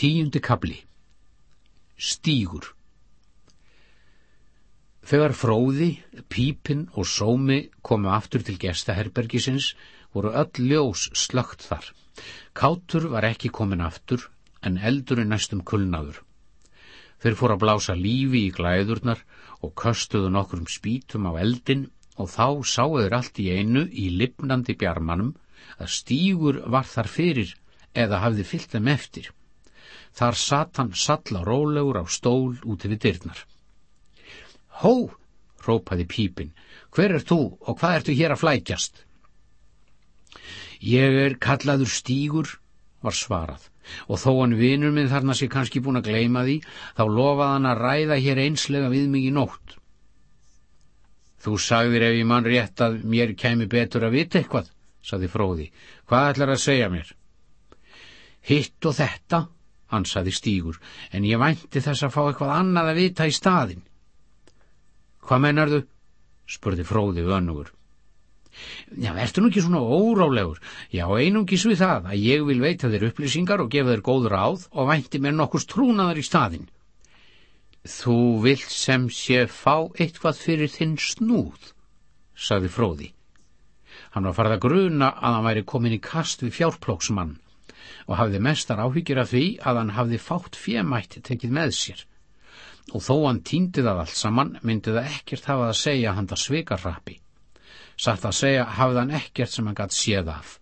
Tíundi kabli Stígur Þegar fróði, pípin og sómi komu aftur til gestaherbergisins voru öll ljós slögt þar. Kátur var ekki komin aftur en eldurinn næstum kulnaður. Þeir fóru að blása lífi í glæðurnar og köstuðu nokkrum spítum á eldin og þá sáuður allt í einu í lipnandi bjarmanum að stígur var þar fyrir eða hafði fyllt þeim eftir. Þar satt hann salla rólegur á stól úti við dyrnar. Hó, rópaði pípin, hver er þú og hvað ertu hér að flækjast? Ég er kallaður stígur, var svarað, og þó hann vinur minn þarna sé kannski búin að gleima því, þá lofaði hann að ræða hér einslega við mig í nótt. Þú sagðir ef ég mann rétt að mér kemi betur að vita eitthvað, saði fróði. Hvað ætlar að segja mér? Hitt og þetta, ansaði Stígur, en ég vænti þess að fá eitthvað annað að vita í staðin. Hvað mennarðu? spurði fróði vönnugur. Já, ertu nú ekki svona órálegur? Já, einungis við það að ég vil veita þér upplýsingar og gefa þér góð ráð og vænti mér nokkurs trúnaðar í staðin. Þú vilt sem sé fá eitthvað fyrir þinn snúð, sagði fróði. Hann var farið að gruna að hann væri komin í kast við fjárplóksmann og hafði mestar áhyggjur af því að hann hafði fátt fjemætt tekið með sér. Og þó hann týndi það allt saman, myndi það ekkert hafa að segja handa svikarrappi. Satt að segja hafði hann ekkert sem hann gætt séð af.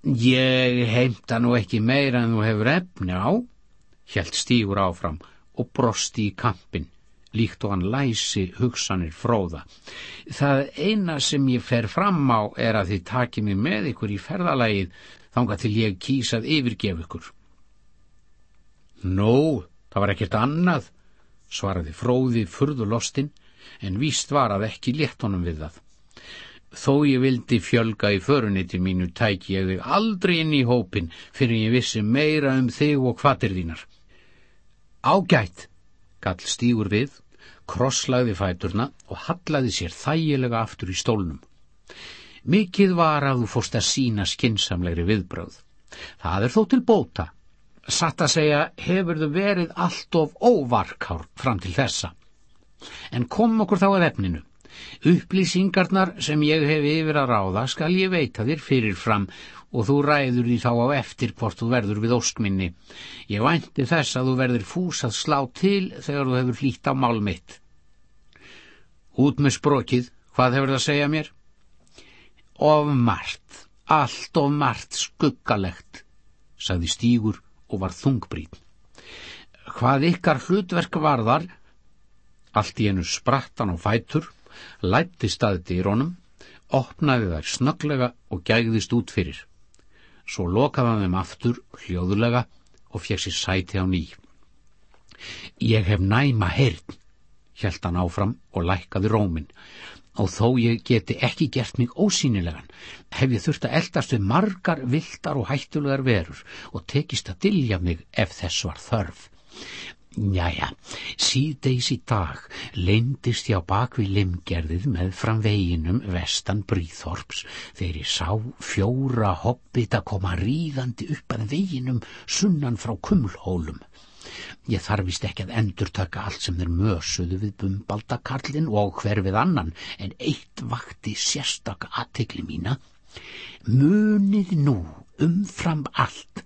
Ég heimta nú ekki meira en þú hefur efni á, hjælt stígur áfram og brosti í kampin, líkt og hann læsi hugsanir fróða. Það eina sem ég fer fram á er að þið takið mér með ykkur í ferðalagið þanga til ég kýsað yfirgef ykkur. Nó, það var ekkert annað, svaraði fróði furðulostinn, en víst var að ekki létt honum við það. Þó ég vildi fjölga í föruniti mínu tæki ég þig aldrei inn í hópin fyrir ég vissi meira um þig og kvatir þínar. Ágætt, gall stígur við, krosslaði fæturna og hallaði sér þægilega aftur í stólnum. Mikið var að þú fórst að sína skinsamlegri viðbröð. Það er þó til bóta. Satt að segja hefur þau verið allt of óvarkár fram til þessa. En kom okkur þá að efninu. Upplýsingarnar sem ég hef yfir að ráða skal ég veita þér fyrirfram og þú ræður því þá á eftir hvort þú verður við óskminni. Ég vænti þess að þú verður fús að slá til þegar þú hefur hlýtt á mál mitt. Út með sprokið, hvað hefur það að segja mér? Of margt, allt of margt skuggalegt, sagði Stígur og var þungbrýn. Hvað ykkar hlutverk varðar, allt í enu sprattan og fætur, lætti staði dýrónum, opnaði þær snögglega og gægðist út fyrir. Svo lokaði hann þeim aftur hljóðulega og fekk sér sæti á ný. Ég hef næma heyrn, hjælt hann áfram og lækkaði rómin og þó ég geti ekki gert mig ósýnilegan, hef ég þurft að eldast við margar viltar og hættulegar verur og tekist að dilja mig ef þess var þörf. Jæja, síðdeis í dag leindist ég á bakvið limgerðið með fram veginum vestan Bríþorps þegar ég sá fjóra hobbit að koma ríðandi upp að veginum sunnan frá kumlhólum. Ég þarf vist ekki að endurtaka allt sem þeir mösuðu við bumbaldakarlinn og hver við annan, en eitt vakti sérstaka aðtegli mína. Munið nú umfram allt,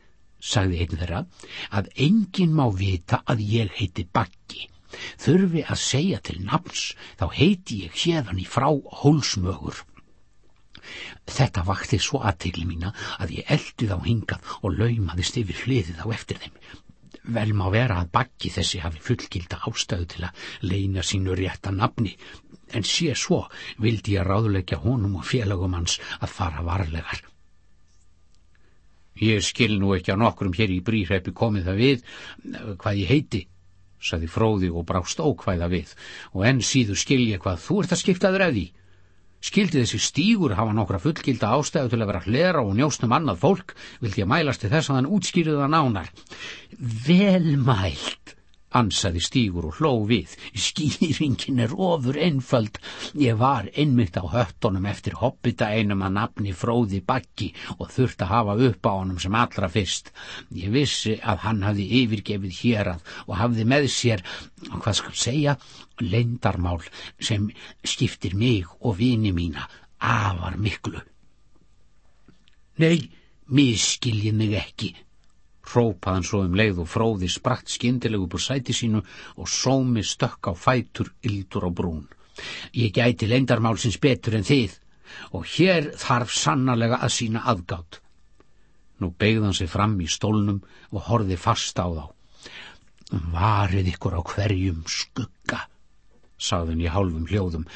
sagði einn þeirra, að enginn má vita að ég heiti Baggi. Þurfi að segja til nafns, þá heiti ég hérðan í frá hólsmögur. Þetta vakti svo aðtegli mína að ég eldi þá hingað og laumaðist yfir hliðið á eftir þeim vel má vera að bakki þessi hafi fullgilda ástöðu til að leina sínu rétta nafni, en sé svo vildi ég ráðleggja honum og félagum hans að fara varlegar. Ég skil nú ekki á nokkrum hér í bríhreppi komið það við hvað ég heiti, saði fróði og brást ókvæða við, og enn síðu skil ég hvað þú ert að skiptaður af því. Skildi þessi stígur hafa nokkra fullgilda ástæðu til að vera hlera og njóstum annað fólk, vildi ég mælast til þess að hann útskýrið það nánar. Velmælt, ansaði stígur og hló við. Skýringin er ofur einföld. Ég var einmitt á höttunum eftir hoppita einum að nafni fróði bakki og þurft að hafa upp á honum sem allra fyrst. Ég vissi að hann hafði yfirgefið hérað og hafði með sér, hvað skal segja, leindarmál sem skiptir mig og vini mína afar miklu. Nei, miskiljið mig ekki, Hrópaðan svo um leið og fróði spratt skindilegu búr sæti sínu og sómi stökk á fætur yldur á brún. Ég gæti lengdarmálsins betur en þið og hér þarf sannarlega að sína aðgátt. Nú beigði hann sig fram í stólnum og horði fast á þá. Varið ykkur á hverjum skugga, sagðun í hálfum hljóðum,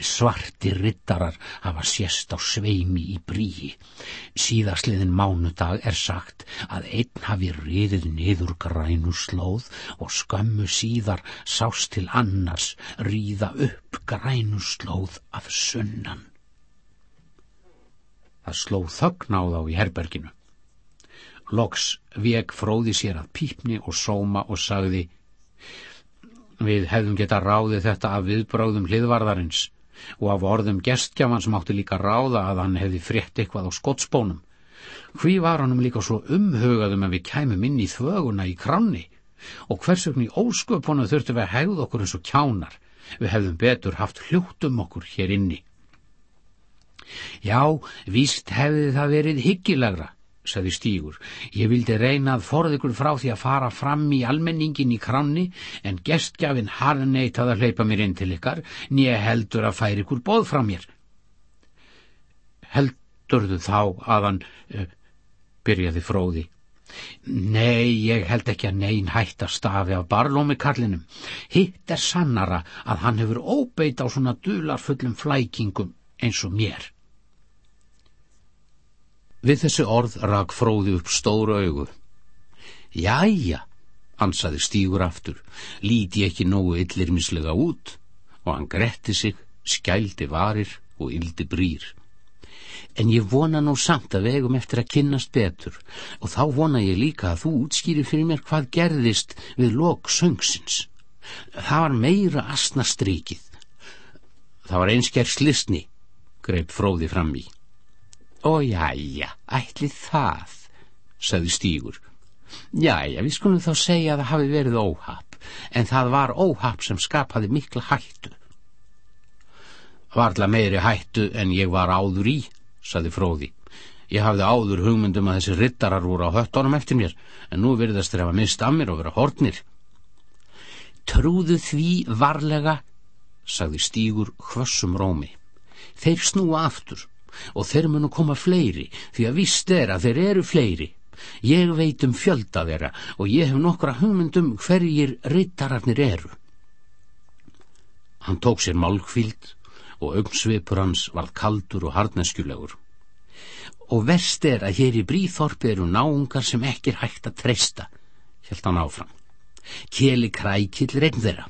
svarti rittarar hafa sést á sveimi í bríi. Síðasliðin mánudag er sagt að einn hafi riðið niður grænu slóð og skömmu síðar sást til annars ríða upp grænu slóð af sunnan. Það slóð þögn á þá í herberginu. Loks veg fróði sér að pípni og sóma og sagði Við hefðum geta ráðið þetta af viðbráðum hliðvarðarins og af orðum gestgjafan sem átti líka ráða að hann hefði frétt eitthvað á skottsbónum. Hví var honum líka svo umhugaðum að við kæmum inn í þvöguna í kranni og hversugni ósköpunum þurftum við að hegða okkur eins og kjánar. Við hefðum betur haft hljóttum okkur hér inni. Já, víst hefði það verið hyggilegra, saði Stígur. Ég vildi reyna að forða ykkur frá því að fara fram í almenningin í kranni en gestgjafin harneitað að hleypa mér inn til ykkar nýja heldur að færi ykkur bóð frá mér. Heldurðu þá að hann, uh, byrjaði fróði. Nei, ég held ekki að neyn hætt að stafi af barlómi kallinum. Hitt er sannara að hann hefur óbeit á svona dularfullum flækingum eins og mér. Við þessi orð rak fróði upp stóru augu. Jæja, ansaði stígur aftur, líti ekki nógu illirmislega út og hann gretti sig, skældi varir og yldi brýr. En ég vona nú samt að vegum eftir að kynnast betur og þá vona ég líka að þú útskýri fyrir mér hvað gerðist við lok söngsins. Það var meira asna strikið. Það var einskjær slisni, greip fróði fram í. Ó, jæja, ætli það, sagði Stígur. Jæja, við skulum þá segja að það hafi verið óhapp, en það var óhapp sem skapaði mikla hættu. Varla meiri hættu en ég var áður í, sagði Fróði. Ég hafði áður hugmyndum að þessi rittarar voru á höttunum eftir mér, en nú verðast þeir hafa mist að mér og vera hortnir. Trúðu því varlega, sagði Stígur hvössum rómi. Þeir snúa aftur og þeir munu koma fleiri því að vist er að þeir eru fleiri. Ég veit um fjölda þeirra og ég hef nokkra hugmyndum hverjir rittararnir eru. Hann tók sér málkvíld og augsvipur hans varð kaldur og hardneskjulegur og verst er að hér í Bríþorpi eru náungar sem ekki er hægt að treysta held hann áfram. Kjeli Krækill reyn þeirra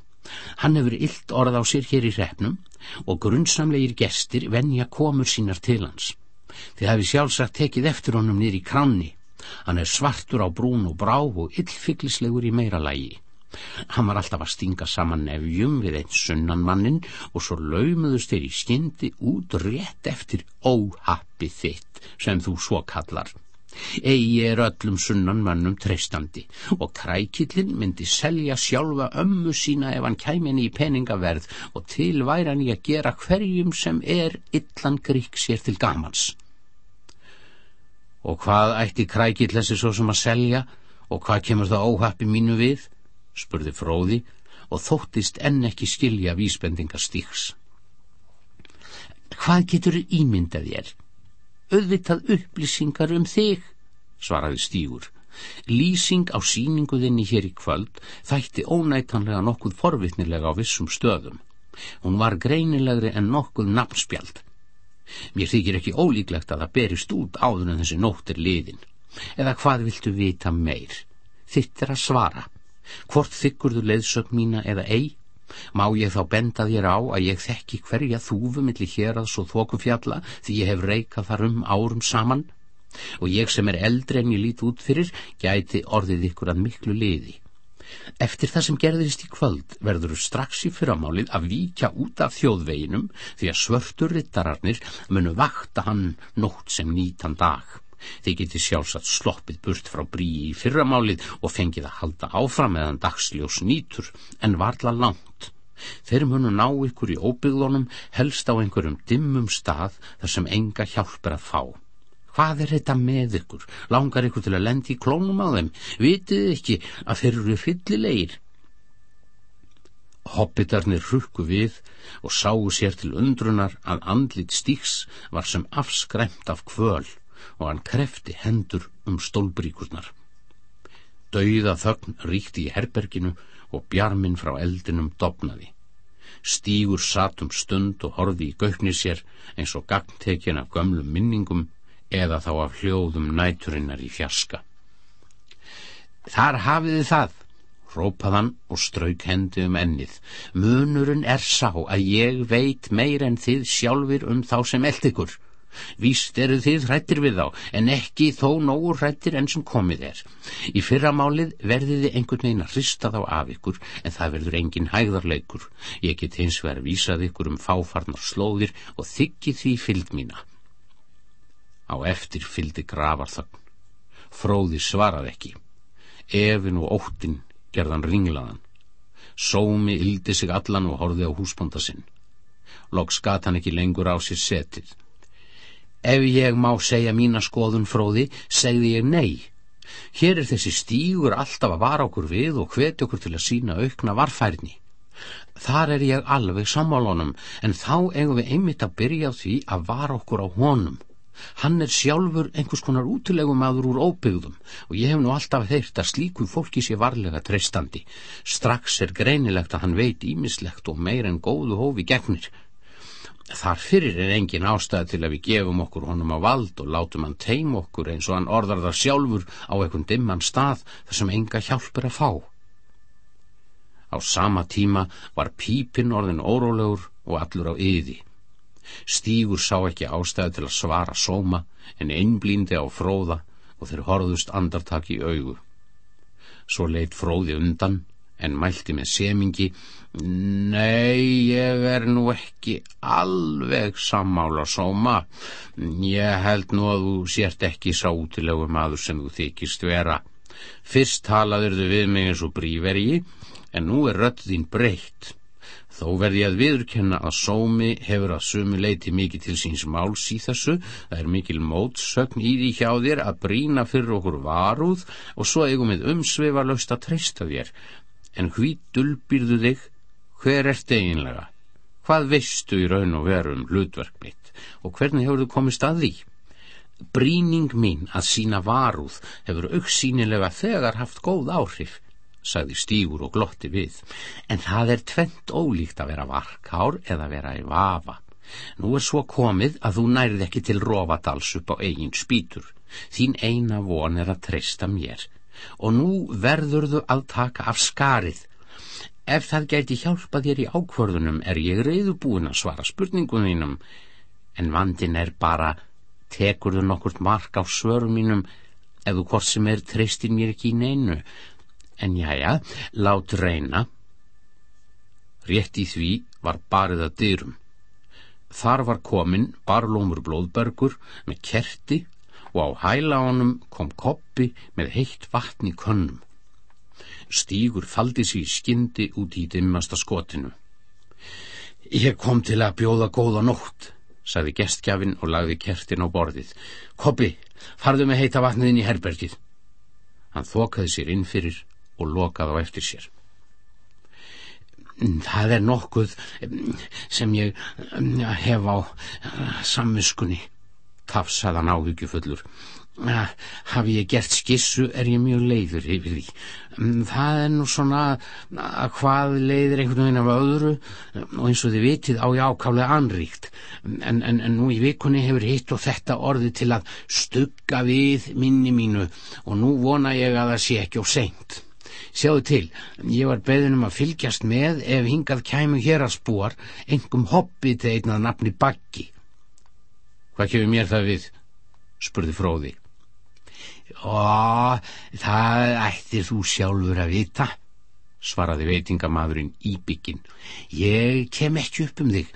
Hann hefur illt orð á sér hér í hrefnum og grunnsamlegir gestir venja komur sínar til hans. Þið hafi sjálfsagt tekið eftir honum nýri kranni. Hann er svartur á brún og brá og illfyglislegur í meira lægi. Hann var alltaf að stinga saman nefjum við einn sunnanmannin og svo laumuðust þeir í skyndi út rétt eftir óhappi þitt sem þú svo kallar eigi er öllum sunnan mönnum treystandi og krækillin myndi selja sjálfa ömmu sína ef hann kæminni í peningaverð og til væri hann í að gera hverjum sem er illan grík sér til gamans. Og hvað ætti krækill þessi svo sem að selja og hvað kemur það óhappi mínu við? spurði fróði og þóttist enn ekki skilja vísbendingar stíks. Hvað getur ímyndað ég er? Auðvitað upplýsingar um þig, svaraði Stígur. Lýsing á síninguðinni hér í kvöld þætti ónætanlega nokkuð forvitnilega á vissum stöðum. Hún var greinilegri en nokkuð nafnspjald. Mér þykir ekki ólíklegt að það berist út áður en þessi nótt er liðin. Eða hvað viltu vita meir? Þitt er að svara. Hvort þykkurðu leiðsögn mína eða ei? Má ég þá benda þér á að ég þekki hverja þúfu millir hér að svo þókufjalla því ég hef reikað þar um árum saman og ég sem er eldri en ég lít út fyrir gæti orðið ykkur að miklu liði. Eftir það sem gerðist í kvöld verður strax í fyrramálið að víkja út af þjóðveginum því að svörtur rittararnir munu vakta hann nótt sem nýtan dag. Þið geti sjálfsagt sloppið burt frá bríi í fyrramálið og fengið að halda áfram meðan dagsljós nýtur en varla langt. Þeir munu ná ykkur í óbyggðunum helst á einhverjum dimmum stað þar sem enga hjálp er að fá. Hvað er þetta með ykkur? Langar ykkur til að lendi í klónum á þeim? Vitið ekki að þeir eru fyllilegir? Hobbitarnir rukku við og sáu sér til undrunar að andlit stíks var sem afskræmt af kvöl og hann krefti hendur um stólbríkurnar. Dauða þögn ríkti í herberginu og bjarminn frá eldinum dopnaði. Stígur satt um stund og horfi í gaukni sér eins og gagntekin af gömlum minningum eða þá af hljóðum næturinnar í fjaska. Þar hafiði það, rópaðan og strauk hendi um ennið. Munurinn er sá að ég veit meir en þið sjálfur um þá sem eld ykkur. Víst eru þið hrættir við þá, en ekki þó nógu hrættir enn sem komið er. Í fyrramálið verðiði einhvern veginn að hrista þá af ykkur, en það verður engin hægðarleikur. Ég get hins verið að vísað ykkur um fáfarnar slóðir og þykki því fylg mína. Á eftir fyldi gravarþögn. Fróði svarað ekki. Efin og óttin gerðan ringlaðan. Sómi yldi sig allan og horfi á húsbonda sinn. Loks gat hann ekki lengur á sér setið. Ef ég má segja mína skoðun fróði, segði ég nei. Hér er þessi stígur alltaf að vara okkur við og hveti okkur til að sína aukna varfærni. Þar er ég alveg sammálunum, en þá eigum við einmitt að byrja á því að vara okkur á honum. Hann er sjálfur einhvers konar útilegum aður úr óbyggðum og ég hef nú alltaf heyrt að slíku fólki sé varlega treystandi. Strax er greinilegt að hann veit ímislegt og meir en góðu hófi gegnir. Þar fyrir er engin ástæð til að við gefum okkur honum á vald og látum hann teim okkur eins og hann orðar það sjálfur á einhvern dimman stað þar sem enga hjálp er að fá. Á sama tíma var pípin orðin órólegur og allur á yði. Stígur sá ekki ástæðu til að svara sóma en einblíndi á fróða og þeir horðust andartak í augu. Svo leitt fróði undan en mælti með semingi Nei, ég er nú ekki alveg sammála sóma. Ég held nú að þú sért ekki sátilegu maður sem þú þykist vera. Fyrst talaður þau við mig eins og brívergi en nú er rödd þín breytt. Þó verði að viðurkenna að sómi hefur að sumu leiti mikið til síns máls í þessu, það er mikil mótsögn í því hjá þér að brína fyrir okkur varúð og svo eigum við umsvefa löst að treysta þér. En hví dulbyrðu þig? Hver ert eiginlega? Hvað veistu í raun og veru um hlutverk mitt og hvernig hefur þú komist að því? Bríning mín að sína varúð hefur auksínilega þegar haft góð áhrif sagði stígur og glotti við, en það er tvent ólíkt að vera varkár eða vera í vafa. Nú er svo komið að þú nærið ekki til Rófadals upp á eigin spýtur. Þín eina von er að treysta mér og nú verður þú að taka af skarið. Ef það gæti hjálpa þér í ákvörðunum er ég reyðubúin að svara spurningunum en vandin er bara tekur þú nokkurt mark á svörum mínum þú hvort sem er treystir mér ekki í neinu En jájá, lát reyna. Rétt í því var barið að dyrum. Þar var komin barlómur blóðbergur með kerti og á hæla honum kom koppi með heitt vatn í könnum. Stígur faldi sér skyndi út í dimmasta skotinu. Ég kom til að bjóða góða nótt, sagði gestgjafin og lagði kertin á borðið. Koppi, farðu með heita vatniðin í herbergið. Hann þokaði sér inn fyrir og lokað á eftir sér. Það er nokkuð sem ég hef á samviskunni, tafsaðan áhyggjufullur. Hafi ég gert skissu er ég mjög leiður yfir því. Það er nú svona að hvað leiðir einhvern veginn af öðru og eins og þið vitið á ég ákálega anríkt. En, en, en nú í vikunni hefur hitt og þetta orði til að stugga við minni mínu og nú vona ég að það sé ekki á seint. Sjáðu til, ég var beðin um að fylgjast með ef hingað kæmu hér að spúar engum hoppi til einnað nafni Baggi. Hvað kemur mér það við? spurði fróði. Ó, það ættir þú sjálfur að vita, svaraði veitingamadurinn íbyggin. Ég kem ekki upp um þig,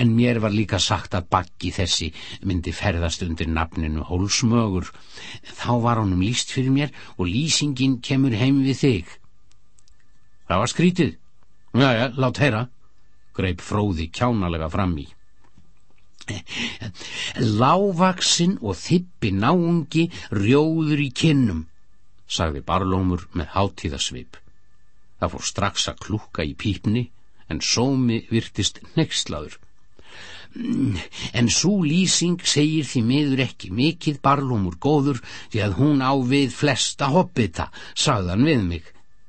en mér var líka sagt að bakki þessi myndi ferðast undir nafninu Hólsmögur. Þá var honum líst fyrir mér og lýsingin kemur heim við þig. Það var skrítið. Jæja, lát heyra, greip fróði kjánalega fram í. Lávaksinn og þippi náungi rjóður í kinnum, sagði Barlómur með hátíðasvip. Það fór strax að klúka í pípni en sómi virtist nexlaður. En svo lýsing segir því miður ekki mikið barlómur góður því að hún á við flesta hoppita, sagðan við mig.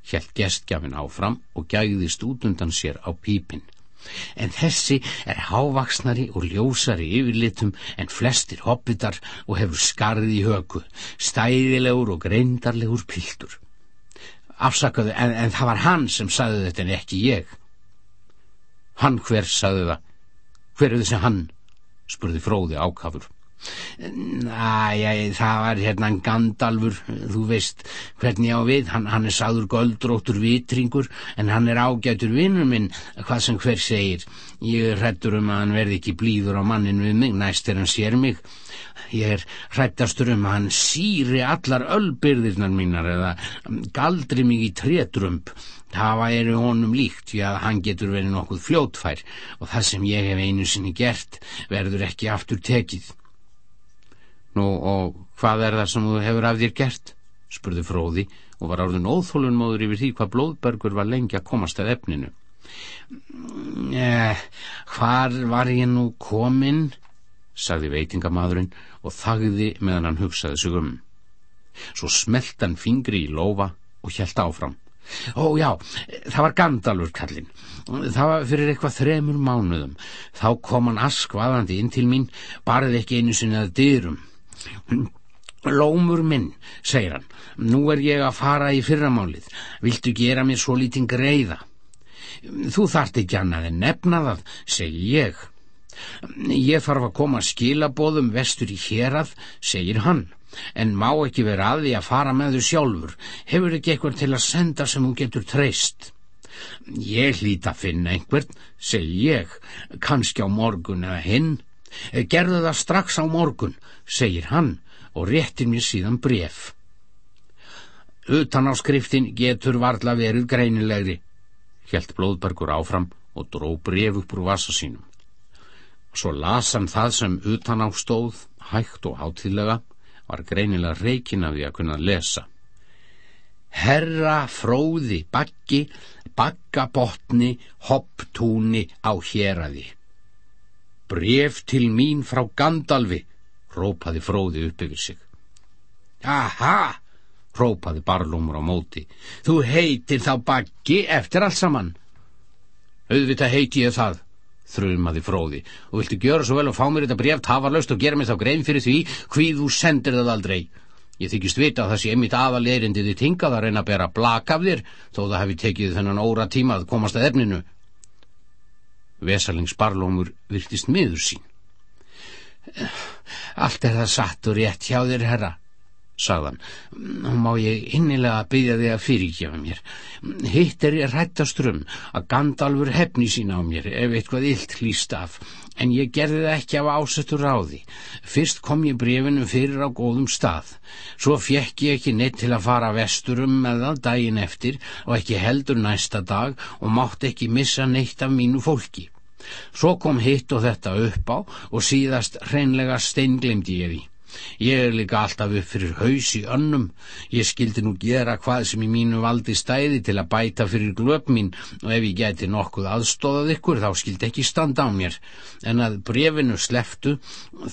Hjælt gestgjafin áfram og gæðist út undan sér á pípin. En þessi er hávaksnari og ljósari yfirlitum en flestir hoppitar og hefur skarði í höku, stæðilegur og greindarlegur piltur afsakaðu, en, en það var hann sem sagði þetta en ekki ég. Hann hver sagði það? Hver er þessi hann? spurði fróði ákafur. Næja, það var hérna Gandalfur, þú veist hvernig á við, hann, hann er sagður göldróttur vitringur, en hann er ágætur vinnur minn, hvað sem hver segir. Ég er hrettur um að hann verði ekki blíður á mannin við mig, næst er hann sér mig. Ég er hrættastur um að hann síri allar öllbyrðirnar mínar eða galdri mig í trétrump. Það væri honum líkt því að hann getur verið nokkuð fljótfær og það sem ég hef einu sinni gert verður ekki aftur tekið. Nú og hvað er það sem þú hefur af þér gert? spurði fróði og var árðun óþólunmóður yfir því hvað blóðbergur var lengi að komast að efninu. Eh, hvar var ég nú kominn? sagði veitingamadurinn og þagði meðan hann hugsaði sig um. Svo smelt hann fingri í lofa og hjælt áfram. Ó já, það var Gandalfur kallinn. Það var fyrir eitthvað þremur mánuðum. Þá kom hann askvaðandi inn til mín, barði ekki einu sinni að dyrum. Lómur minn, segir hann, nú er ég að fara í fyrramálið. Viltu gera mér svo lítinn greiða? Þú þart ekki annað en nefna það, segi ég. Ég þarf að koma skilabóðum vestur í hérað, segir hann, en má ekki vera að því að fara með þau sjálfur, hefur ekki eitthvað til að senda sem hún getur treyst. Ég hlýta að finna einhvern, segi ég, kannski á morgun eða hinn. Gerðu það strax á morgun, segir hann og réttir mér síðan bref. Utan á skriftin getur varla verið greinilegri, helt Blóðbergur áfram og dró bref upp úr vasa sínum. Svo las hann það sem utan á stóð, hægt og hátilega, var greinilega reikin af því að kunna lesa. Herra fróði bakki, bakkabotni, hopptúni á héradi. Bref til mín frá Gandalfi, rópaði fróði upp yfir sig. Aha, rópaði barlúmur á móti, þú heitir þá bakki eftir allt saman. Auðvitað heiti ég það, þrumaði fróði og viltu gjöra svo vel og fá mér þetta bref tafarlaust og gera mér þá grein fyrir því hví þú sendir það aldrei ég þykist vita að það sé einmitt aðaleirindið þitt hingað að reyna að bera blak af þér þó það hefði tekið þennan óra tíma að komast að efninu Vesalings barlómur virtist miður sín Allt er það satt og rétt hjá þér herra sagðan. Nú má ég innilega byggja þig að fyrirgefa mér. Hitt er ég rættastrum að Gandalfur hefni sína á mér ef eitthvað illt hlýst af, en ég gerði það ekki af ásettur ráði. Fyrst kom ég brefinu fyrir á góðum stað. Svo fjekk ég ekki neitt til að fara vesturum með það daginn eftir og ekki heldur næsta dag og mátt ekki missa neitt af mínu fólki. Svo kom hitt og þetta upp á og síðast hreinlega steinglimdi ég því. Ég er líka alltaf upp fyrir haus í önnum. Ég skildi nú gera hvað sem í mínu valdi stæði til að bæta fyrir glöp mín og ef ég geti nokkuð aðstóðað ykkur þá skildi ekki standa á mér. En að brefinu sleftu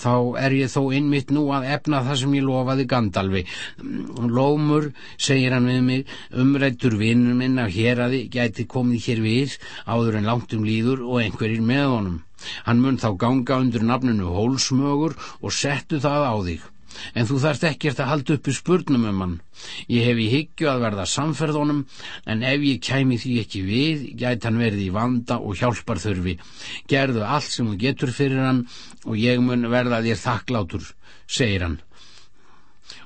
þá er ég þó innmitt nú að efna það sem ég lofaði Gandalfi. Lómur, segir hann við mig, umrættur vinnur minn af hér að þið geti komið hér við áður en langt um líður og einhverjir með honum. Hann mun þá ganga undir nafninu hólsmögur og settu það á þig. En þú þarft ekkert að halda upp í spurnum um hann. Ég hef í hyggju að verða samferðunum, en ef ég kæmi því ekki við, gæti hann verði í vanda og hjálpar þurfi. Gerðu allt sem þú getur fyrir hann og ég mun verða þér þakklátur, segir hann.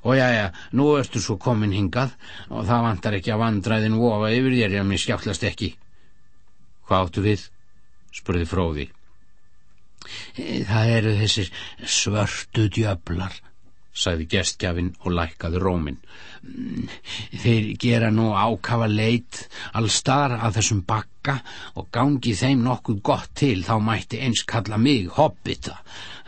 Og já, já, nú ertu svo komin hingað og það vantar ekki að vandræðin vofa yfir þér en mér skjáttlast ekki. Hvað áttu við? spurði fróði. E, það eru þessir svörtu djöflar, sagði gestgjafin og lækkaði rómin. Mm, þeir gera nú ákafa leit allstar að þessum bakka og gangi þeim nokkuð gott til þá mætti eins kalla mig hobbita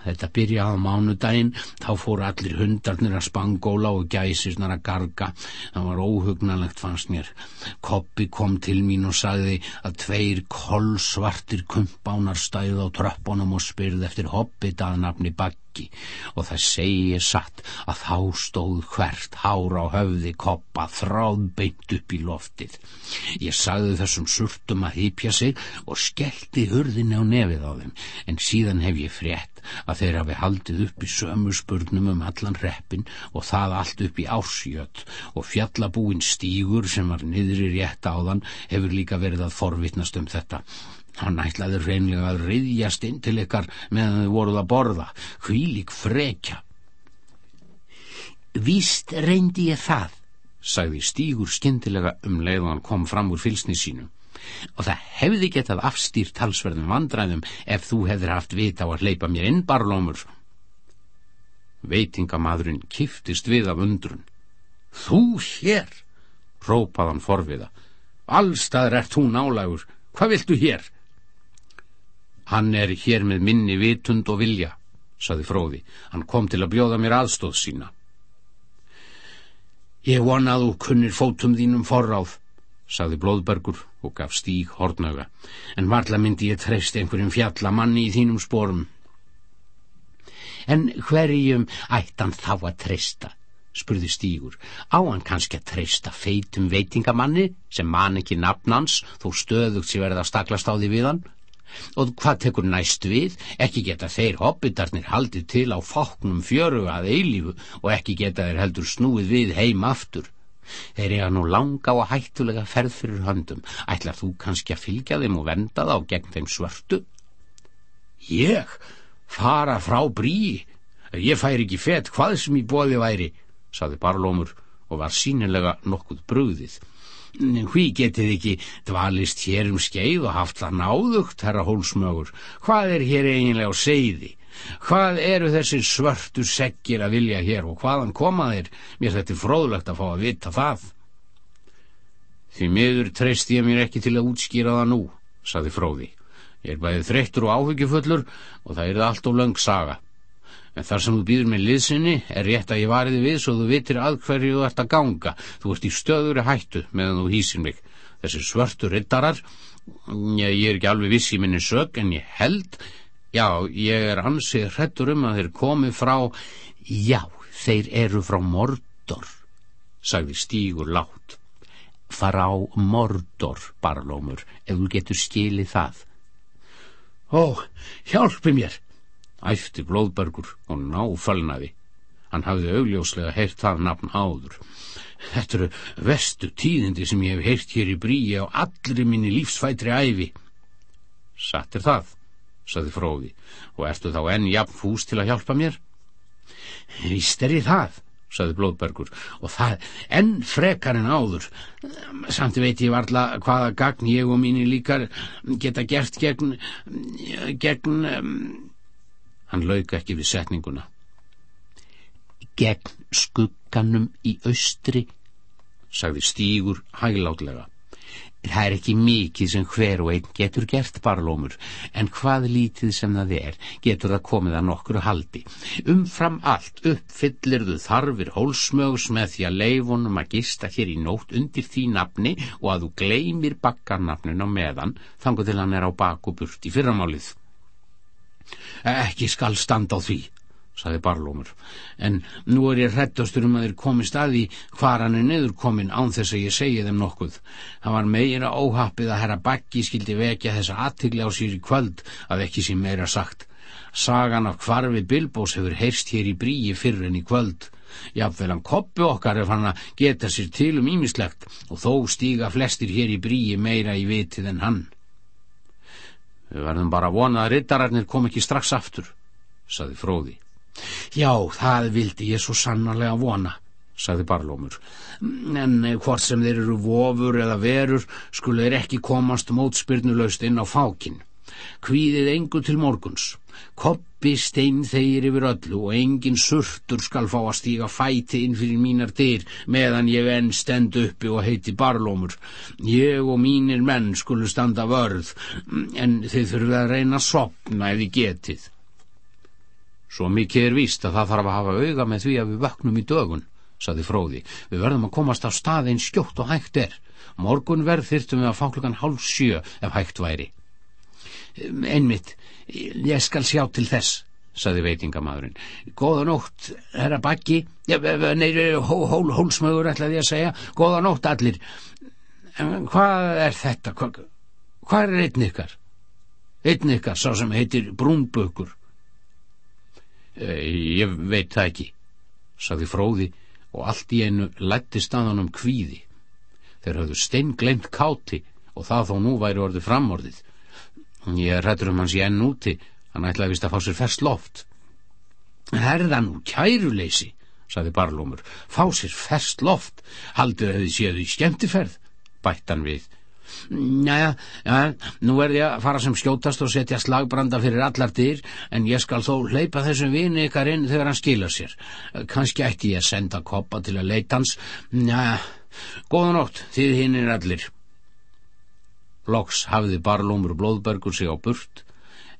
Þetta byrjaði á mánudaginn, þá fóru allir hundarnir að spangóla og gæsirnar að garga. Það var óhugnalegt fannst mér. Koppi kom til mín og sagði að tveir kolsvartir kumpánar stæði á tröppunum og spyrði eftir hobbit að baggi og það segi satt að þá stóð hvert hár á höfði koppa þráð beint upp í loftið. Ég sagði þessum surtum að hýpja sig og skellti hurðinni á nefið á þeim en síðan hef ég frétt að þeir hafi haldið upp í sömu spurnum um allan reppin og það allt upp í ársjöt og fjallabúin stígur sem var niðri rétt áðan hefur líka verið að forvitnast um þetta. Hann ætlaði reynlega að riðjast inn til ykkar meðan þau voruð að borða, hvílik frekja. Víst reyndi ég það, sagði stígur skindilega um leið og hann kom fram úr fylsni sínum og það hefði getað afstýrt talsverðum vandræðum ef þú hefðir haft vita á að hleypa mér inn barlómur. Veitingamadurinn kiftist við af undrun. Þú hér, rópaðan forviða. Allstaður ert þú nálagur. Hvað viltu hér? Hann er hér með minni vitund og vilja, saði fróði. Hann kom til að bjóða mér aðstóð sína. Ég vona að þú kunnir fótum þínum forráð, saði Blóðbergur og gaf stíg hortnöga, en varla myndi ég treyst einhverjum fjallamanni í þínum spórum. En hverjum ættan þá að treysta? spurði stígur. Á hann kannski að treysta feitum veitingamanni sem man ekki nafnans þó stöðugt sér verða staklast á því við hann? Og hvað tekur næst við? Ekki geta þeir hobbitarnir haldið til á fáknum fjöru að eilífu og ekki geta þeir heldur snúið við heim aftur. Þeir eiga nú langa og hættulega ferð fyrir höndum. Ætlar þú kannski að fylgja þeim og venda þá gegn þeim svörtu? Ég? Fara frá brí? Ég fær ekki fett hvað sem í bóði væri, saði Barlómur og var sínilega nokkuð brúðið. Hví getið ekki dvalist hér um skeið og haft það náðugt, herra hólsmögur? Hvað er hér eiginlega á seiði? Hvað eru þessir svörtu seggir að vilja hér og hvaðan koma þeir? Mér þetta er fróðlegt að fá að vita það. Því miður treyst ég mér ekki til að útskýra það nú, saði fróði. Ég er bæðið þreyttur og áhyggjufullur og það er allt og löng saga. En þar sem þú býður með liðsynni er rétt að ég variði við svo þú vitir að hverju þú ert að ganga. Þú ert í stöðuri hættu meðan þú hýsir mig. Þessir svörtu rittarar, ég, ég er ekki alveg viss í minni sög en ég held Já, ég er ansið hrettur um að þeir komi frá... Já, þeir eru frá Mordor, sagði Stígur látt. Frá Mordor, barlómur, ef þú getur skilið það. Ó, hjálpi mér, æfti Blóðbergur og náfölnaði. Hann hafði augljóslega heyrt það nafn áður. Þetta eru vestu tíðindi sem ég hef heyrt hér í bríi á allri minni lífsfætri æfi. Satt er það saði fróði, og ertu þá enn jafn fús til að hjálpa mér? Vist er ég það, saði Blóðbergur, og það enn frekar en áður. Samt veit ég varla hvaða gagn ég og mínu líkar geta gert gegn, gegn, um... hann lauka ekki við setninguna. Gegn skugganum í austri, sagði Stígur hæglátlega. Það er ekki mikið sem hver og einn getur gert barlómur, en hvað lítið sem það er getur það komið að nokkru haldi. Umfram allt uppfyllir þú þarfir hólsmögs með því að leifunum að gista hér í nótt undir því nafni og að þú gleymir bakkarnafnun á meðan þangu til hann er á baku burt í fyrramálið. Ekki skal standa á því, saði Barlómur, en nú er ég hrettastur um að þeir komist að því hvar hann er neðurkomin án þess að ég segi þeim nokkuð. Það var meira óhappið að herra Bakki skildi vekja þessa aðtigli á sér í kvöld að ekki sem meira sagt. Sagan af hvarfi Bilbós hefur heyrst hér í bríi fyrr en í kvöld. Jáfnvel hann koppi okkar ef hann geta sér til um ímislegt og þó stíga flestir hér í bríi meira í vitið en hann. Við verðum bara að vona að rittararnir kom ekki strax aftur, saði Fróði. Já, það vildi ég svo sannarlega vona, sagði Barlómur. En hvort sem þeir eru vofur eða verur, skulle þeir ekki komast mótspyrnuleust inn á fákinn. Kvíðið engu til morguns. Koppi stein þeir yfir öllu og engin surtur skal fá að stíga fæti inn fyrir mínar dyr meðan ég enn stend uppi og heiti Barlómur. Ég og mínir menn skulu standa vörð, en þið þurfið að reyna að sopna ef þið getið. Svo mikið er víst að það þarf að hafa auga með því að við vöknum í dögun, saði Fróði. Við verðum að komast á stað einn skjótt og hægt er. Morgun verð þyrtum við að fá klukkan hálf sjö ef hægt væri. Einmitt, ég skal sjá til þess, saði veitingamadurinn. Góða nótt, herra Baggi, nei, hó, hól, hólsmögur ætlaði að segja. Góða nótt allir. En hvað er þetta? Hvað, hvað er einn ykkar? Einn ykkar, sá sem heitir Brúnbökur. Ég veit það ekki, saði Fróði og allt í einu lætti staðanum kvíði. Þeir hafðu steinglemt káti og það þó nú væri orðið framorðið. Ég rættur um hans í enn úti, hann ætlaði vist að fá sér ferst loft. Herða nú, kæruleysi, saði Barlómur, fá sér ferst loft, haldið að þið séðu í skemmtiferð, bættan við. Næja, ja, nú verði ég að fara sem skjótast og setja slagbranda fyrir allar dyr, en ég skal þó hleypa þessum vini ykkar inn þegar hann skila sér. Kanski ætti ég að senda koppa til að leita hans. Næja, góða nótt, þið hinn er allir. Loks hafði barlómur blóðbergur sig á burt,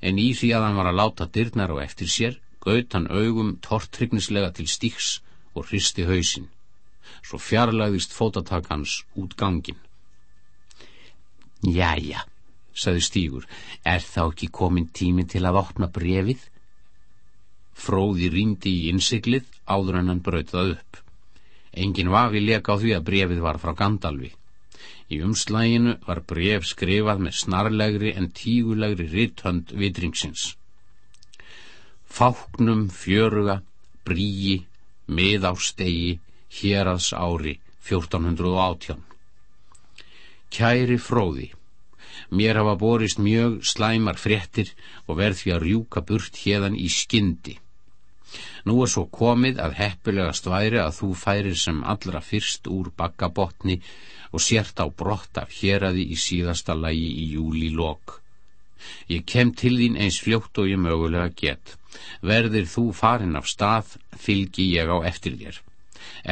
en í því að hann var að láta dyrnar á eftir sér, gaut hann augum tortrygnislega til stíks og hristi hausin. Svo fjarlæðist fótatak hans út gangin. Jæja, saði Stígur, er þá ekki komin tími til að opna brefið? Fróði ringdi í innsiklið áður en hann braut það upp. Engin vafi leka á því að brefið var frá Gandalfi. Í umslæginu var bref skrifað með snarlegri en tígulegri ritthönd vitringsins. Fáknum fjöruga, bríi, miðástegi, héraðs ári 1418. Kæri fróði, mér hafa borist mjög slæmar fréttir og verð því að rjúka burt hérðan í skyndi. Nú er svo komið að heppilegast væri að þú færir sem allra fyrst úr bakkabotni og sért á brott af héræði í síðasta lagi í júli lok. Ég kem til þín eins fljótt og ég mögulega get. Verðir þú farin af stað, fylgi ég á eftir þér.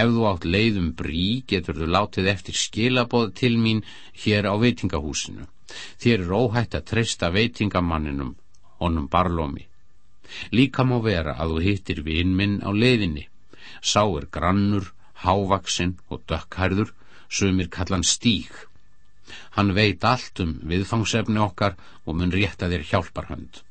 Ef þú átt leiðum brí getur þú látið eftir skilaboð til mín hér á veitingahúsinu. Þér er óhætt að treysta veitingamanninum, honum barlómi. Líka má vera að þú hittir vinn minn á leiðinni. Sá er grannur, hávaksinn og dökkhærður, sumir kallan stíg. Hann veit allt um viðfangsefni okkar og mun rétta þér hjálparhönd.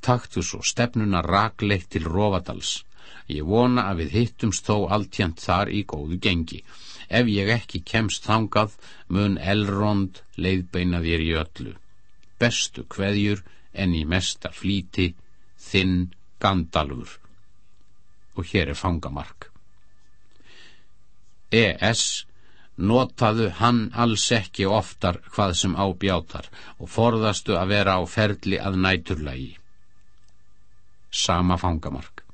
Taktu svo stefnuna rakleitt til Rófadals. Ég vona að við hittumst þó alltjent þar í góðu gengi. Ef ég ekki kemst þangað, mun Elrond leiðbeina þér í öllu. Bestu kveðjur en í mesta flíti, þinn Gandalfur. Og hér er fangamark. E.S. Notaðu hann alls ekki oftar hvað sem ábjátar og forðastu að vera á ferli að næturlægi. Sama fangamark.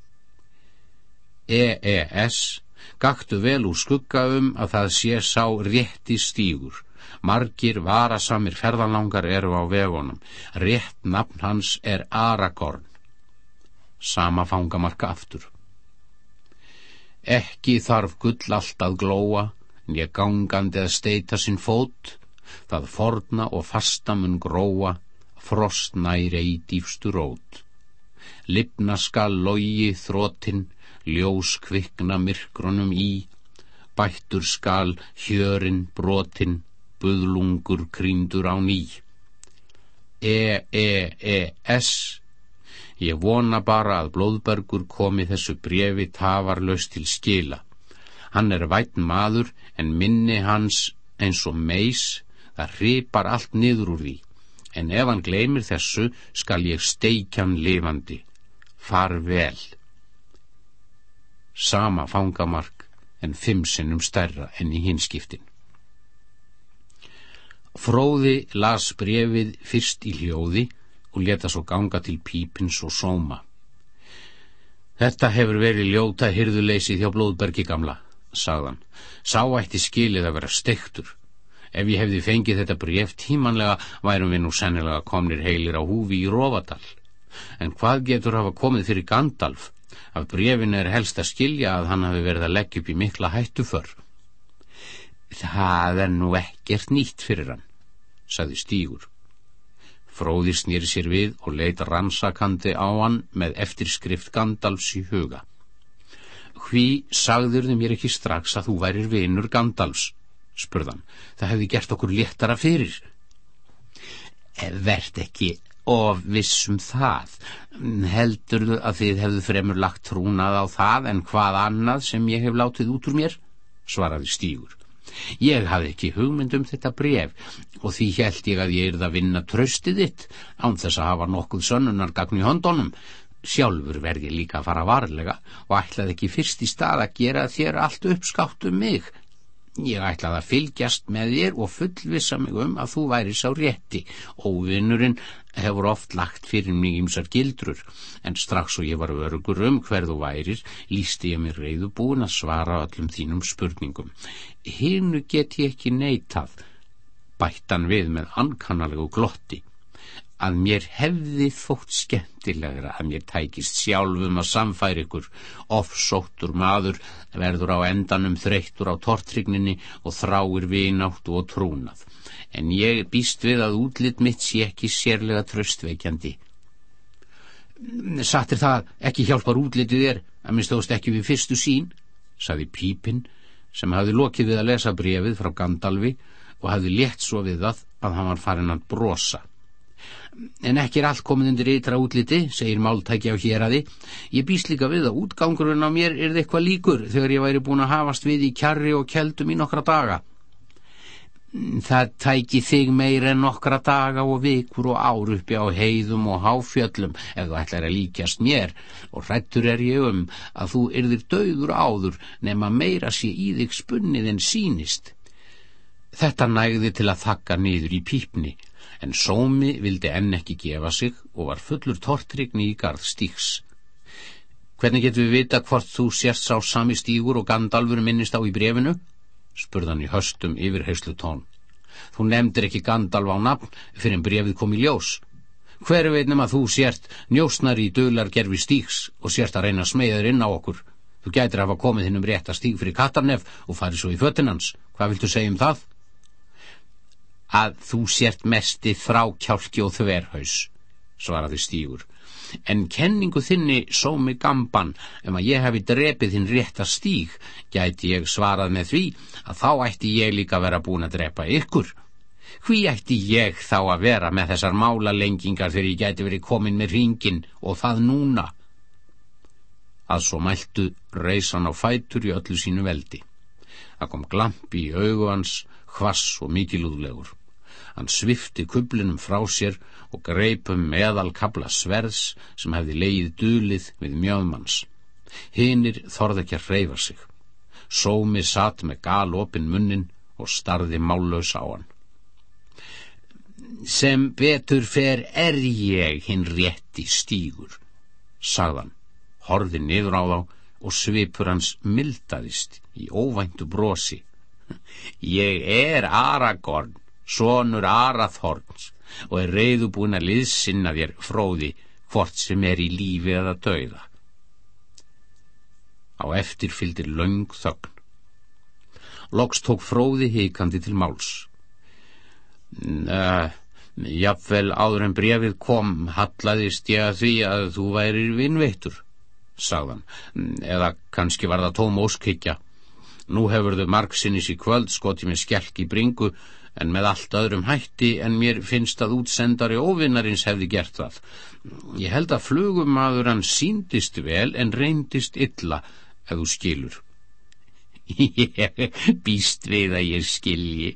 EES gaktu vel úr skugga um að það sé sá rétti stígur. Margir varasamir ferðalangar eru á vegunum. Rétt nafn hans er Aragorn. Sama fangamarka aftur. Ekki þarf gull allt að glóa, en ég gangandi að steita sinn fót, það forna og fasta mun gróa, frost næri í dýfstu rót. Lippna skal logi þrótin, ljós kvikna myrkrunum í, bættur skal hjörin brotin, buðlungur krýndur á ný. E-E-E-S Ég vona bara að Blóðbergur komi þessu brefi tafarlaust til skila. Hann er vætn maður en minni hans eins og meis, það hripar allt niður úr því. En ef hann gleymir þessu skal ég steikjan lifandi. Far vel sama fangamark en fimm sinnum stærra enn í hinskiptin. Fróði las brefið fyrst í hljóði og leta svo ganga til pípins og sóma. Þetta hefur verið ljóta hyrðuleysi þjá blóðbergi gamla, sagðan. Sá ætti skilið að vera stektur. Ef ég hefði fengið þetta bref tímanlega værum við nú sennilega komnir heilir á húfi í Rófadal. En hvað getur hafa komið fyrir Gandalf? Af brefin er helst að skilja að hann hafi verið að leggja upp í mikla hættu förr. Það er nú ekkert nýtt fyrir hann, sagði Stígur. Fróðir snýri sér við og leita rannsakandi á hann með eftirskrift Gandalfs í huga. Hví sagður þið mér ekki strax að þú værir vinur Gandalfs, spurðan. Það hefði gert okkur léttara fyrir. Vert ekki of vissum það. Heldur þú að þið hefðu fremur lagt trúnað á það en hvað annað sem ég hef látið út úr mér? svaraði Stígur. Ég hafði ekki hugmynd um þetta bref og því held ég að ég erði að vinna tröstið þitt án þess að hafa nokkuð sönnunargagn í höndunum. Sjálfur verði líka að fara varlega og ætlaði ekki fyrst í stað að gera þér allt uppskátt um mig. Ég ætlaði að fylgjast með þér og fullvisa mig um að þú væri sá rétti og vinnurinn hefur oft lagt fyrir mig ímsar gildrur en strax og ég var örugur um hverðu værir lísti ég mér reyðu búin að svara öllum þínum spurningum. Hinnu get ég ekki neitað, bættan við með ankannalegu glotti að mér hefði þótt skemmtilegra að mér tækist sjálfum að samfæri ykkur. Ofsóttur maður verður á endanum þreyttur á tortrygninni og þráir vináttu og trúnað. En ég býst við að útlitt mitt sé ekki sérlega tröstveikjandi Sattir það ekki hjálpar útlitið er að mér stóðst ekki við fyrstu sín saði Pípinn sem hafði lokið við að lesa brefið frá Gandalfi og hafði létt svo við það að hann var farin að brosa En ekki er allt komið undir ytra útliti, segir máltæki á héræði. Ég býst líka við að útgangurinn á mér er eitthvað líkur þegar ég væri búin að hafast við í kjarri og keldum í nokkra daga. Það tæki þig meir en nokkra daga og vikur og ár uppi á heiðum og háfjöllum ef þú ætlar að líkjast mér og hrættur er ég um að þú yrðir döður áður nema meira sé í þig spunnið en sínist. Þetta nægði til að þakka niður í pípni en sómi vildi enn ekki gefa sig og var fullur tortrygni í garð stíks. Hvernig getur við vita hvort þú sérst sá sami stígur og Gandalfur minnist á í brefinu? spurðan í höstum yfir heislu tón. Þú nefndir ekki Gandalf á nafn fyrir en brefið kom í ljós. Hver veitnum að þú sért njósnar í dölar gerfi stíks og sért að reyna smegður inn á okkur? Þú gætir að hafa komið hinn um rétt að stíg fyrir Katarnef og farið svo í föttinans. Hvað viltu segja um það? Að þú sért mesti þrákjálki og þverhaus, svaraði Stígur. En kenningu þinni sómi gamban um að ég hefi drepið þinn rétta stíg, gæti ég svarað með því að þá ætti ég líka vera búin að drepa ykkur. Hví ætti ég þá að vera með þessar málalengingar þegar ég gæti verið komin með ringin og það núna? Að svo mæltu reysan á fætur í öllu sínu veldi. Það kom glampi í augu hans, hvass og mikilúðlegur. Hann svifti kublinum frá sér og greipum meðal kabla sverðs sem hefði leið dulið við mjöðmanns. Hinnir þorði ekki að reyfa sig. Sómi satt með galopin munnin og starði mállaus á hann. Sem betur fer er ég hinn rétti stígur, sagðan, horði niður á þá og svipur hans mildaðist í óvæntu brosi. Ég er Aragorn, sonur Arathorns og er reyðubúin að liðsinna þér fróði hvort sem er í lífi eða dauða. Á eftir fylgdir laung þögn. Loks tók fróði heikandi til máls. Uh, Jafnvel áður en brefið kom hallaðist ég að því að þú værir vinnveittur, sagðan, eða kannski var það tóm óskikja. Nú hefur þau margsinnis í kvöld skotið með skjálk í bringu en með allt öðrum hætti en mér finnst að útsendari óvinnarins hefði gert það. Ég held að flugumadur hann síndist vel en reyndist illa ef þú skilur. Ég býst við að ég skilji,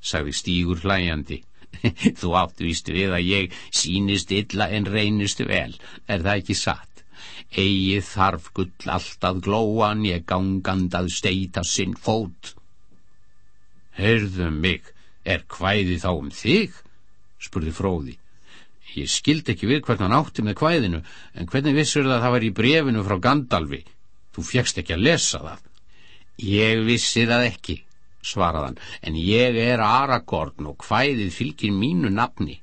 sagði Stígur hlæjandi. Þú áttu víst við að ég sínist illa en reynist vel, er það ekki satt? Egið þarf gull alltaf glóan, ég gangandað steita sinn fót. Hörðu mig, Er hvæði þá um þig? spurði fróði. Ég skildi ekki við hvern hann átti með kvæðinu, en hvernig vissur það að það var í brefinu frá Gandalfi? Þú fjekst ekki að lesa það. Ég vissi það ekki, svaraðan, en ég er Aragorn og kvæðið fylgir mínu nafni.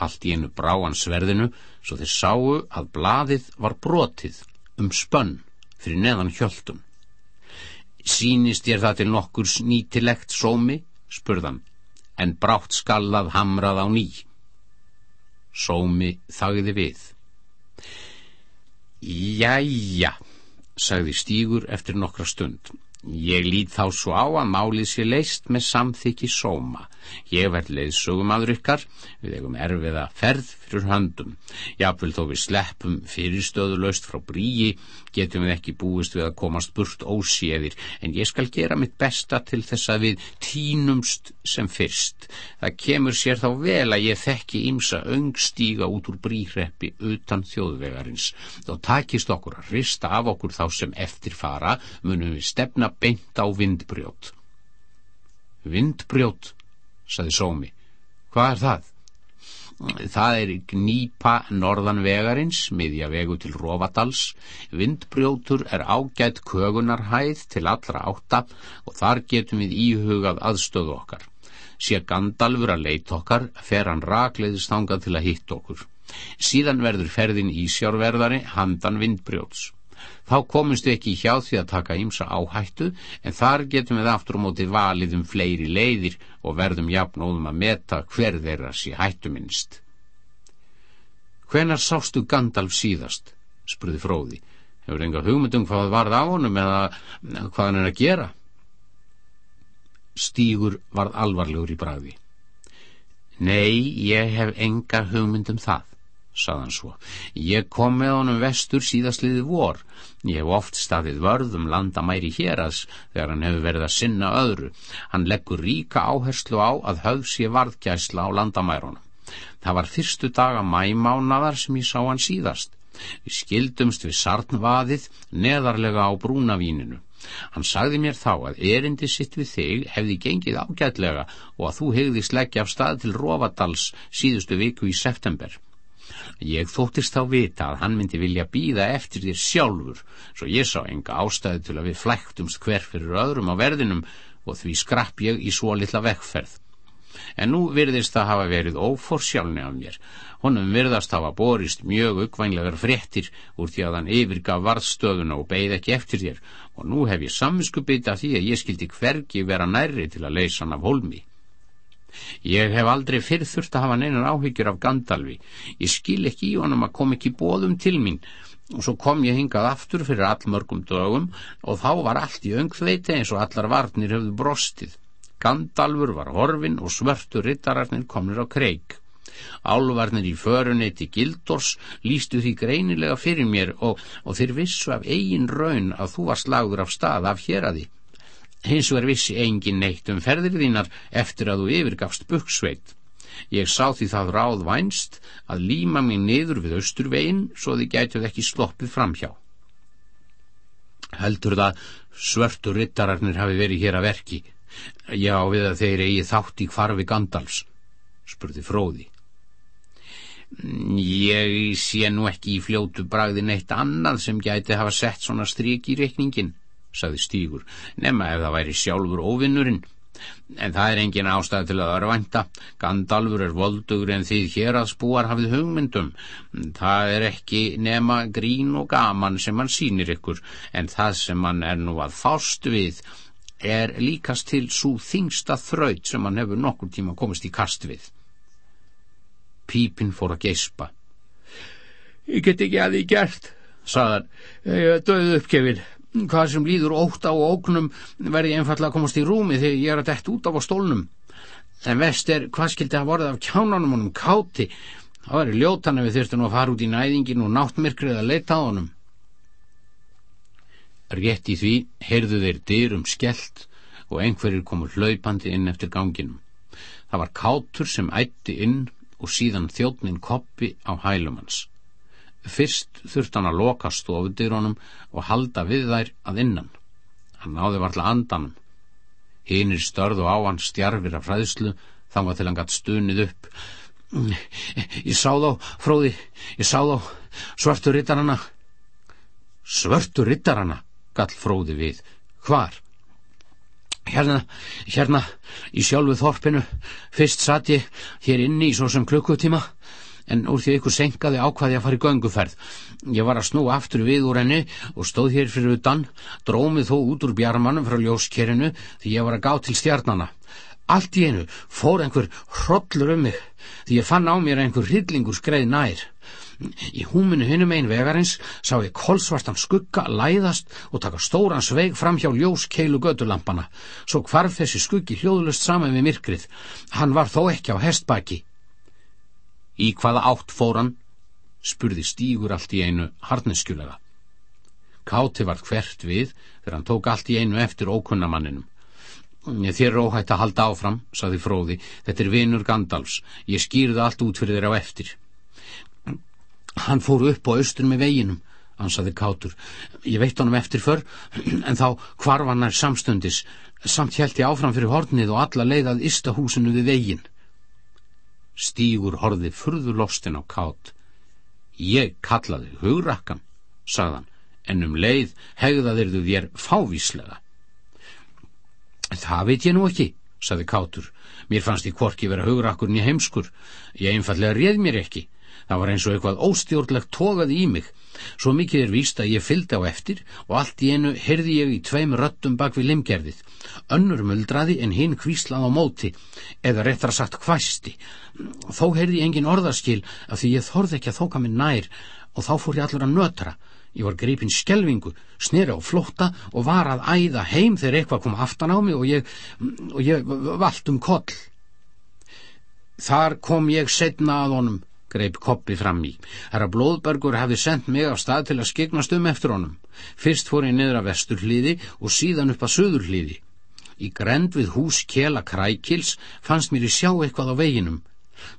Allt í einu brá hann sverðinu, svo þeir sáu að blaðið var brotið um spönn fyrir neðan hjöldum. Sýnist ég það til nokkurs nýtilegt sómi, spurðan, en brátt skallað hamrað á ný. Sómi þagði við. Jæja, sagði Stígur eftir nokkra stund. Ég lít þá svo á að málið sé leist með samþykki sóma. Ég verð leiðsögum aður ykkar, við eigum erfiða ferð fyrir höndum. Jáfnvel þó við sleppum fyrirstöðuleust frá bríi, getum við ekki búist við að komast burt óséðir, en ég skal gera mitt besta til þess að við tínumst sem fyrst. Það kemur sér þá vel að ég þekki ímsa öngstíga út úr bríhreppi utan þjóðvegarins. Þá takist okkur að rista af okkur þá sem eftir fara, munum við stefna beint á vindbrjót. Vindbrjót, saði Sómi. Hvað er það? Það er gnýpa norðanvegarins, miðja vegu til Rófadals. Vindbrjótur er ágætt kögunarhæð til allra átta og þar getum við íhugað aðstöðu okkar. Sér Gandalfur að leita okkar, fer hann rakleiðist þangað til að hitta okkur. Síðan verður ferðin í sjárverðari handan vindbrjóts. Þá komumst við ekki hjá því að taka ímsa áhættu en þar getum við aftur á móti valið um fleiri leiðir og verðum jafnóðum að meta hver þeirra sé hættu minnst. Hvenar sástu Gandalf síðast? spurði fróði. Hefur enga hugmyndum hvað varð á honum eða hvað hann er að gera? Stígur varð alvarlegur í bræði. Nei, ég hef enga hugmyndum það saðan svo. Ég kom með honum vestur síðastliði vor. Ég hef oft staðið vörðum landamæri héras þegar hann hefur verið að sinna öðru. Hann leggur ríka áherslu á að höfð sé varðgæsla á landamærunum. Það var fyrstu daga mæmánadar sem ég sá hann síðast. Við skildumst við sarnvaðið neðarlega á brúnavíninu. Hann sagði mér þá að erindi sitt við þig hefði gengið ágætlega og að þú hegði sleggja af stað til Rófadals síðustu viku í september. Ég þóttist þá vita að hann myndi vilja býða eftir þér sjálfur, svo ég sá enga ástæði til að við flæktumst hver fyrir öðrum á verðinum og því skrapp ég í svo litla vekkferð. En nú virðist það hafa verið óforsjálni af mér. Honum virðast hafa borist mjög uppvænlegar fréttir úr því að hann yfirgaf varðstöðuna og beigð ekki eftir þér og nú hef ég samvinskupið af því að ég skildi hvergi vera nærri til að leysa hann af holmi. Ég hef aldrei fyrr þurft að hafa neinar áhyggjur af Gandalfi. Ég skil ekki í honum að kom ekki bóðum til mín og svo kom ég hingað aftur fyrir allmörgum dögum og þá var allt í öngþveiti eins og allar varnir höfðu brostið. Gandalfur var horfin og svörtu rittararnir komnir á kreik. Álvarnir í förunni til Gildors lístu því greinilega fyrir mér og, og þeir vissu af eigin raun að þú var slagður af stað af hér að því hins vegar vissi engin neitt um ferðir þínar eftir að þú yfirgafst buksveit. Ég sá því það ráð vænst að líma mig niður við austurvegin svo þið gætuð ekki sloppið framhjá. Heldur það svörtu rittararnir hafi verið hér að verki? Já, við að þeir eigi þátt í kvarfi Gandalfs, spurði fróði. Ég sé nú ekki í fljótu bragði neitt annað sem gæti hafa sett svona stryk í reikningin sagði Stígur, nema ef það væri sjálfur óvinnurinn. En það er engin ástæð til að örvænta. Gandalfur er voldugur en þið hér að spúar hafið hugmyndum. Það er ekki nema grín og gaman sem hann sínir ykkur, en það sem hann er nú að fást við er líkast til svo þingsta þraut sem hann hefur nokkur tíma komist í kast við. Pípinn fór að geispa. Ég get ekki að því gert, saðan. Ég döði uppgefin hvað sem líður ótt á óknum verði einfallega að komast í rúmi þegar ég er að dett út af á stólnum. En vest er hvað skildi að vorða af kjánanum honum káti? Það væri ljótan ef við þurftum að fara út í næðingin og náttmirkrið að leita á honum. Rétt í því heyrðu þeir dyrum skellt og einhverjir komu hlaupandi inn eftir ganginum. Það var kátur sem ætti inn og síðan þjóttnin koppi á hælumans Fyrst þurft hann að loka stofudyrunum og halda við þær að innan. Hann náði varla andanum. Hinnir störðu á hann stjarfir af fræðslu, þanga til hann gatt stunið upp. Ég sá þá, fróði, ég sá þá, svartu rittarana. Svörtu rittarana, gall fróði við. Hvar? Hérna, hérna, í sjálfu þorpinu. Fyrst satt ég hér inni í svo sem klukkutíma, en úr því ykkur senkaði ákvaði að fara í gönguferð. Ég var að snú aftur við úr henni og stóð hér fyrir utan, drómið þó út úr bjarmanum frá ljóskerinu því ég var að gá til stjarnana. Allt í einu fór einhver hrollur um mig því ég fann á mér einhver hryllingur skreið nær. Í húminu hinum einn vegarins sá ég kolsvartan skugga læðast og taka stóran sveig fram hjá ljós keilu gödulampana. Svo hvarf þessi skuggi hljóðlust saman við myrkrið. Hann var þó ekki á hestbaki. Í hvaða átt fór hann? spurði stígur allt í einu harneskjulega. Káti var hvert við þegar hann tók allt í einu eftir ókunnamanninum. Þér er óhætt að halda áfram, saði Fróði. Þetta er vinur Gandalfs. Ég skýrði allt út fyrir þér á eftir. Hann fór upp á austur með veginum, ansaði Kátur. Ég veit honum eftir för, en þá hvarf hann er samstundis. Samt held ég áfram fyrir hornið og alla leiðað istahúsinu við vegin. Stígur horði furðulostin á Kát. Ég kallaði hugrakkan, sagðan, en um leið hegðaðir þú þér fávíslega. Það veit ég nú ekki, saði Kátur. Mér fannst ég hvorki vera hugrakkurinn í heimskur. Ég einfallega réð mér ekki. Það var eins og eitthvað óstjórnlegt tógaði í mig. Svo mikið er víst að ég fylgdi á eftir og allt í einu heyrði ég í tveim röttum bak við limgerðið. Önnur muldraði en hinn kvíslað á móti, eða réttar sagt hvæsti. Þó heyrði engin orðaskil af því ég þorði ekki að þóka minn nær og þá fór ég allur að nötra. Ég var greipin skelvingu, sneri á flótta og var að æða heim þegar eitthvað kom aftan á mig og ég, og ég vald um koll. Þar kom ég setna að honum, greip koppi fram í. Herra Blóðbergur hafði sendt mig á stað til að skegnast um eftir honum. Fyrst fór ég niður að vestur hlýði og síðan upp að söður hlýði. Í grend við hús kjela krækils fannst mér í sjá eitthvað á veginum.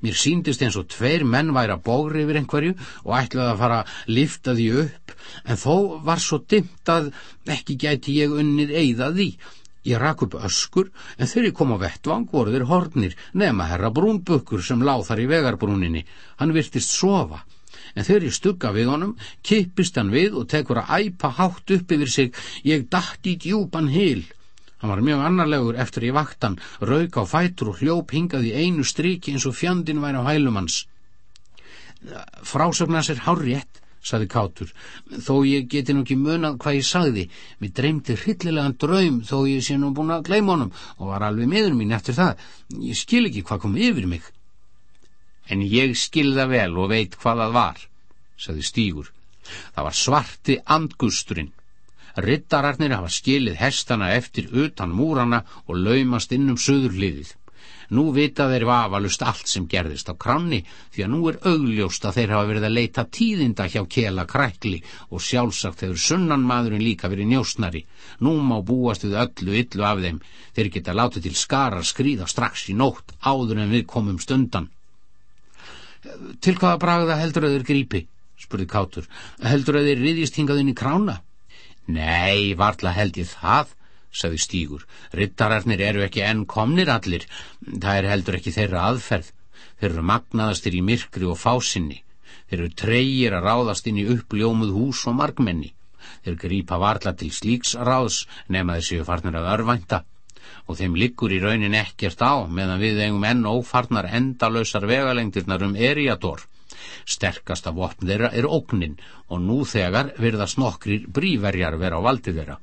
Mér síndist eins og tveir menn væri að bógri yfir einhverju og ætlaði að fara að lifta því upp, en þó var svo dimt að ekki gæti ég unnið eigða því. Ég rak upp öskur, en þegar ég kom á vettvang voru þeir hornir, nema herra brúnbukkur sem láð þar í vegarbrúninni. Hann virtist sofa. En þegar ég stugga við honum, kippist hann við og tekur að æpa hátt upp yfir sig, ég dætt í djúpan hil. Hann var mjög annarlegur eftir í vaktan, rauk á fætur og hljóp hingað í einu stryki eins og fjandin væri á hælumans. Frásögnas er hárrétt, saði Kátur, þó ég geti nú ekki munað hvað ég sagði. Mér dreymdi hryllilegan draum þó ég sé nú búin að gleyma honum og var alveg meður mín eftir það. Ég skil ekki hvað kom yfir mig. En ég skil það vel og veit hvað það var, saði Stígur. Það var svarti andgusturinn. Rittararnir hafa skilið hestana eftir utan múrana og laumast inn um söðurliðið. Nú vita þeir vafalust allt sem gerðist á kranni því að nú er augljóst að þeir hafa verið að leita tíðinda hjá kela krækli og sjálfsagt hefur sunnan maðurinn líka verið njósnari. Nú má búast við öllu illu af þeim. Þeir geta látið til skarar skrýða strax í nótt áður en við komum stundan. Til hvaða bragða heldur að þeir grípi? spurði Kátur. Heldur að þeir riðjist hingað inn í krána? Nei, varla held ég það, sagði Stígur. Rittararnir eru ekki enn komnir allir. Það er heldur ekki þeirra aðferð. Þeir eru magnaðastir í myrkri og fásinni. Þeir eru treyir að ráðast inn í uppljómuð hús og markmenni. Þeir grípa varla til slíks ráðs nema þessi farnir að örvænta. Og þeim liggur í raunin ekkert á meðan við eigum enn ófarnar endalösar vegalengtirnar um eriador. Sterkasta vopn þeirra er ógnin og nú þegar virðast nokkrir bríverjar vera á valdi þeirra.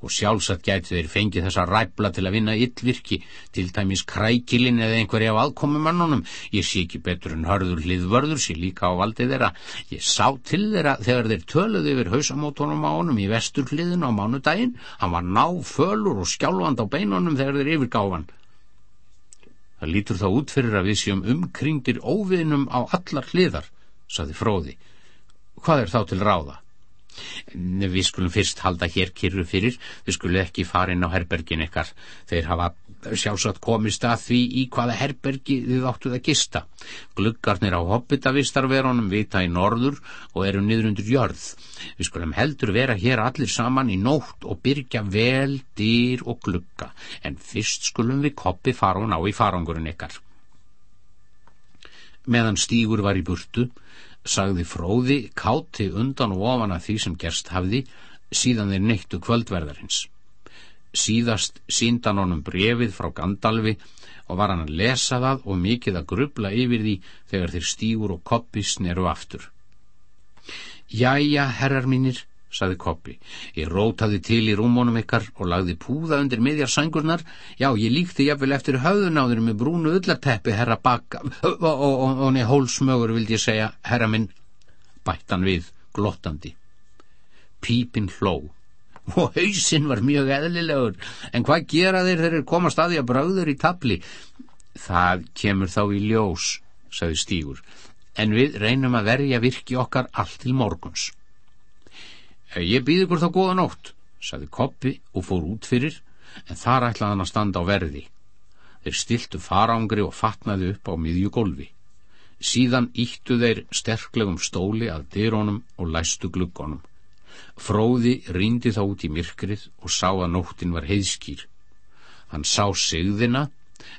Og sjálfsagt gæti þeir fengið þessa ræfla til að vinna yllvirki, til dæmis krækilin eða einhverja af aðkomumannunum. Ég sé ekki betur en hörður hliðvörður sé líka á valdi þeirra. Ég sá til þeirra þegar þeir töluðu yfir hausamótonum á honum í vestur hliðinu á mánudaginn. Hann var ná fölur og skjálfand á beinunum þegar þeir yfirgáfan. Það lítur þá út fyrir að við séum umkringdir óvinnum á allar hliðar, saði fróði. Hvað er þá til ráða? Við skulum fyrst halda hér kyrru fyrir, við skulum ekki fara inn á herbergin ykkar. Þeir hafa sjálfsagt komist að því í hvaða herbergi þið áttuð að gista. Gluggarnir á hobbitavistarverunum vita í norður og eru niður undir jörð. Við skulum heldur vera hér allir saman í nótt og byrja vel, dýr og glugga, en fyrst skulum við koppi fara og ná í farangurinn ykkar. Meðan stígur var í burtu, sagði fróði káti undan og ofan að því sem gerst hafði, síðan þeir neittu kvöldverðarins. Síðast síndan honum brefið frá Gandalfi og var hann að lesa það og mikið að grubla yfir því þegar þeir stígur og koppi sneru aftur. Jæja, herrar mínir, saði Koppi. Ég rótaði til í rúmónum ykkar og lagði púða undir miðjar sangurnar. Já, ég líkti jafnvel eftir höðunáður með brúnu öllarteppi, herra bakka, og, og, og, og hólsmögur vildi ég segja, herra minn, bættan við, glottandi. Pípin hló. Og hausinn var mjög eðlilegur, en hvað gera þeir þeir koma staði að brauður í tapli? Það kemur þá í ljós, saði Stígur, en við reynum að verja virki okkar allt til morguns. Ég býð ykkur þá góða nótt, saði Koppi og fór út fyrir, en þar ætlaði hann að standa á verði. Þeir stiltu farangri og fatnaði upp á miðjugólfi. Síðan íttu þeir sterklegum stóli að dyrónum og læstu gluggonum. Fróði rýndi þá út í myrkrið og sá að nóttin var heiðskýr. Hann sá sigðina,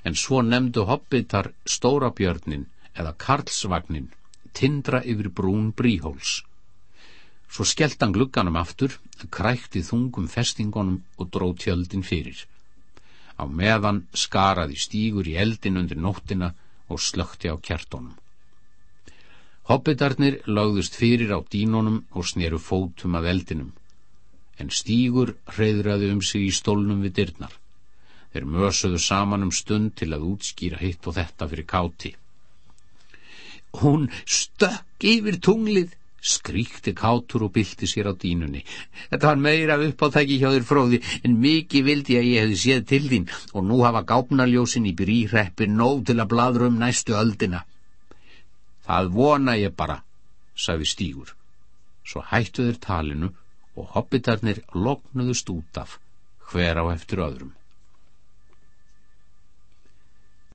en svo nefndu hobbitar stórabjörnin eða karlsvagnin, tindra yfir brún bríhóls. Svo skellt hann glugganum aftur, krækti þungum festingunum og dró tjöldin fyrir. Á meðan skaraði stígur í eldin undir nóttina og slökti á kjartónum. Hobbitarnir lagðust fyrir á dínunum og sneru fótum að eldinum, en stígur hreyðraði um sig í stólnum við dyrnar. Þeir mösuðu saman um stund til að útskýra hitt og þetta fyrir káti. Hún stökk yfir tunglið, skríkti kátur og bylti sér á dínunni. Þetta var meira uppáttæki hjá þér fróði en mikið vildi að ég hefði séð til þín og nú hafa gápnaljósin í bríhreppi nóg til að bladra um næstu öldina. Það vona ég bara, sagði Stígur. Svo hættu þeir talinu og hobbitarnir loknuðust út af hver á eftir öðrum.